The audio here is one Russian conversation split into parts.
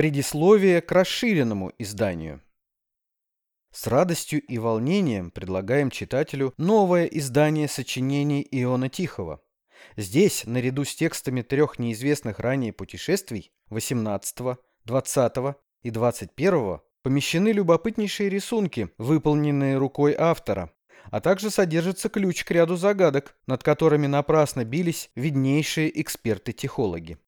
Предисловие к расширенному изданию. С радостью и волнением предлагаем читателю новое издание сочинений Иона Тихого. Здесь, наряду с текстами трех неизвестных ранее путешествий 18, 20 и 21, помещены любопытнейшие рисунки, выполненные рукой автора, а также содержится ключ к ряду загадок, над которыми напрасно бились виднейшие эксперты-тихологи.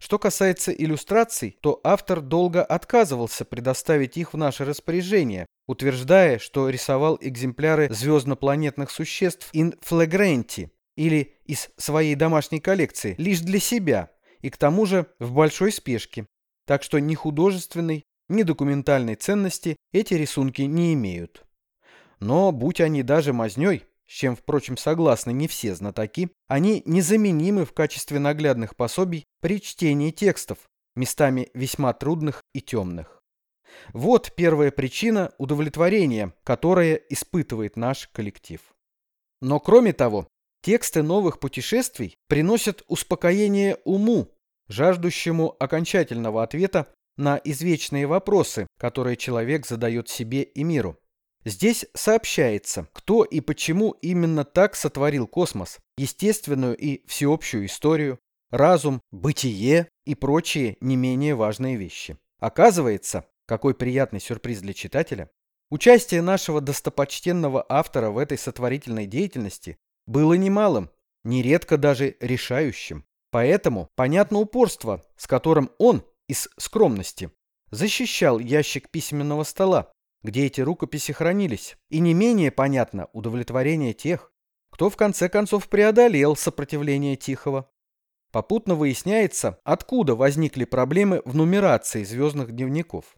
Что касается иллюстраций, то автор долго отказывался предоставить их в наше распоряжение, утверждая, что рисовал экземпляры звездно-планетных существ in flagrante или из своей домашней коллекции лишь для себя и к тому же в большой спешке, так что ни художественной, ни документальной ценности эти рисунки не имеют. Но будь они даже мазнёй, с чем, впрочем, согласны не все знатоки, они незаменимы в качестве наглядных пособий при чтении текстов, местами весьма трудных и темных. Вот первая причина удовлетворения, которое испытывает наш коллектив. Но кроме того, тексты новых путешествий приносят успокоение уму, жаждущему окончательного ответа на извечные вопросы, которые человек задает себе и миру. Здесь сообщается, кто и почему именно так сотворил космос, естественную и всеобщую историю, разум, бытие и прочие не менее важные вещи. Оказывается, какой приятный сюрприз для читателя, участие нашего достопочтенного автора в этой сотворительной деятельности было немалым, нередко даже решающим. Поэтому понятно упорство, с которым он из скромности защищал ящик письменного стола, где эти рукописи хранились, и не менее понятно удовлетворение тех, кто в конце концов преодолел сопротивление Тихого. Попутно выясняется, откуда возникли проблемы в нумерации звездных дневников.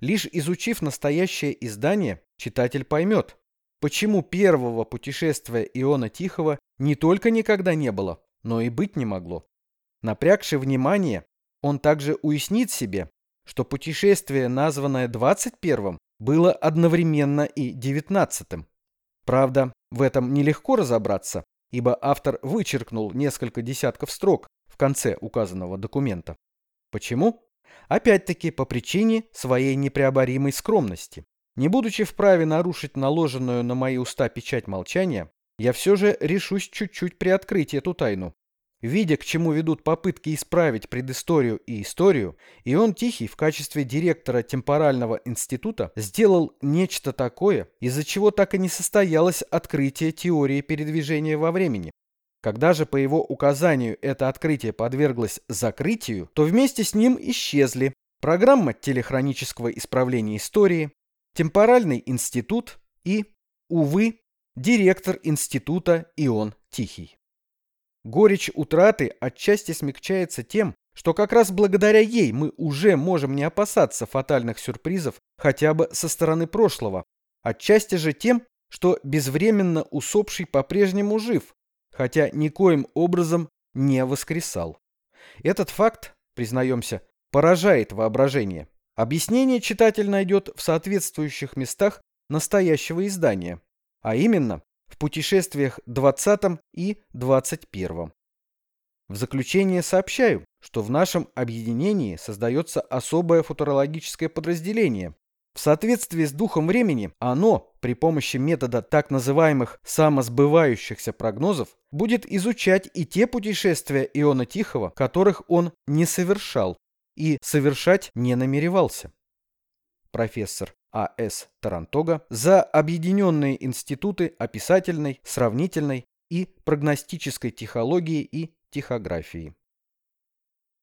Лишь изучив настоящее издание, читатель поймет, почему первого путешествия Иона Тихого не только никогда не было, но и быть не могло. Напрягши внимание, он также уяснит себе, что путешествие, названное 21-м, было одновременно и 19-м. Правда, в этом нелегко разобраться, ибо автор вычеркнул несколько десятков строк в конце указанного документа. Почему? Опять-таки по причине своей непреоборимой скромности. Не будучи вправе нарушить наложенную на мои уста печать молчания, я все же решусь чуть-чуть приоткрыть эту тайну Видя, к чему ведут попытки исправить предысторию и историю, и он Тихий в качестве директора темпорального института сделал нечто такое, из-за чего так и не состоялось открытие теории передвижения во времени. Когда же по его указанию это открытие подверглось закрытию, то вместе с ним исчезли программа телехронического исправления истории, темпоральный институт и, увы, директор института Ион Тихий. Горечь утраты отчасти смягчается тем, что как раз благодаря ей мы уже можем не опасаться фатальных сюрпризов хотя бы со стороны прошлого, отчасти же тем, что безвременно усопший по-прежнему жив, хотя никоим образом не воскресал. Этот факт, признаемся, поражает воображение. Объяснение читатель найдет в соответствующих местах настоящего издания, а именно в путешествиях 20 и 21. В заключение сообщаю, что в нашем объединении создается особое футурологическое подразделение. В соответствии с духом времени оно при помощи метода так называемых самосбывающихся прогнозов будет изучать и те путешествия Иона Тихого, которых он не совершал и совершать не намеревался. Профессор а.С. Тарантога за объединенные институты описательной, сравнительной и прогностической тихологии и тихографии.